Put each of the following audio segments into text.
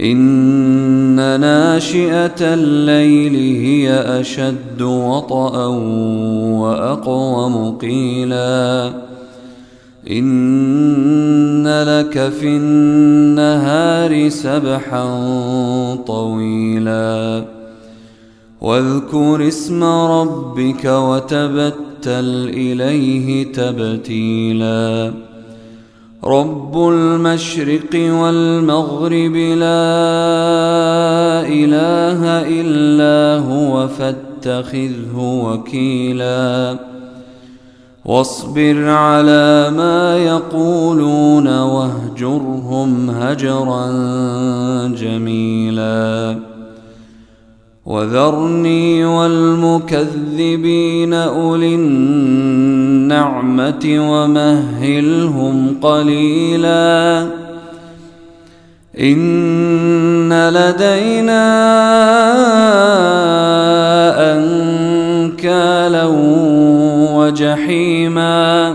إن ناشئة الليل هي أشد وطأ وأقوم قيلا إن لك في النهار سبحا طويلا واذكر اسم ربك وتبتل إليه تبتيلاً رب المشرق والمغرب لا إله إلا هو فاتخذه وكيلا. واصبر على ما يقولون واهجرهم هجرا جميلا. وذرني والمكذبين أولي النعمة ومهلهم قليلا. إن لدينا أنكالا وجحيما.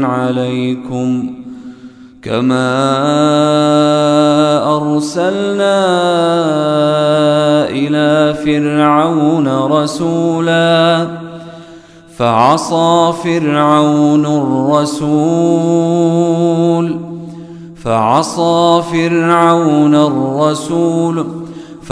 عليكم كما أرسلنا إلى فرعون رسولا فعصى فرعون الرسول فعصى فرعون الرسول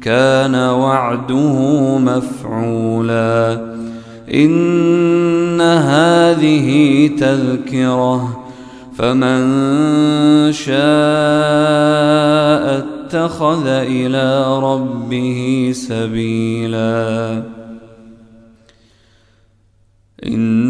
كان وعده مفعولا. إن هذه تذكرة فمن شاء اتخذ إلى ربه سبيلا. إن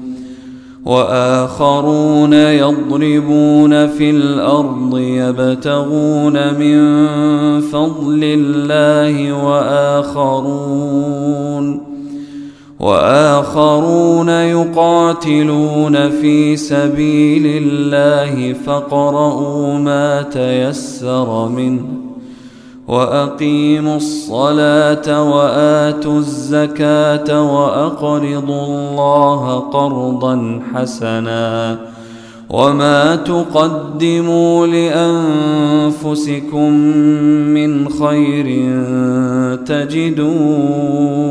وآخرون يضربون في الأرض يبتغون من فضل الله وآخرون وآخرون يقاتلون في سبيل الله فقرؤوا ما تيسر منه وأقيموا الصلاة وآتوا الزكاة وأقرضوا الله قرضا حسنا وما تقدموا لأنفسكم من خير تجدوه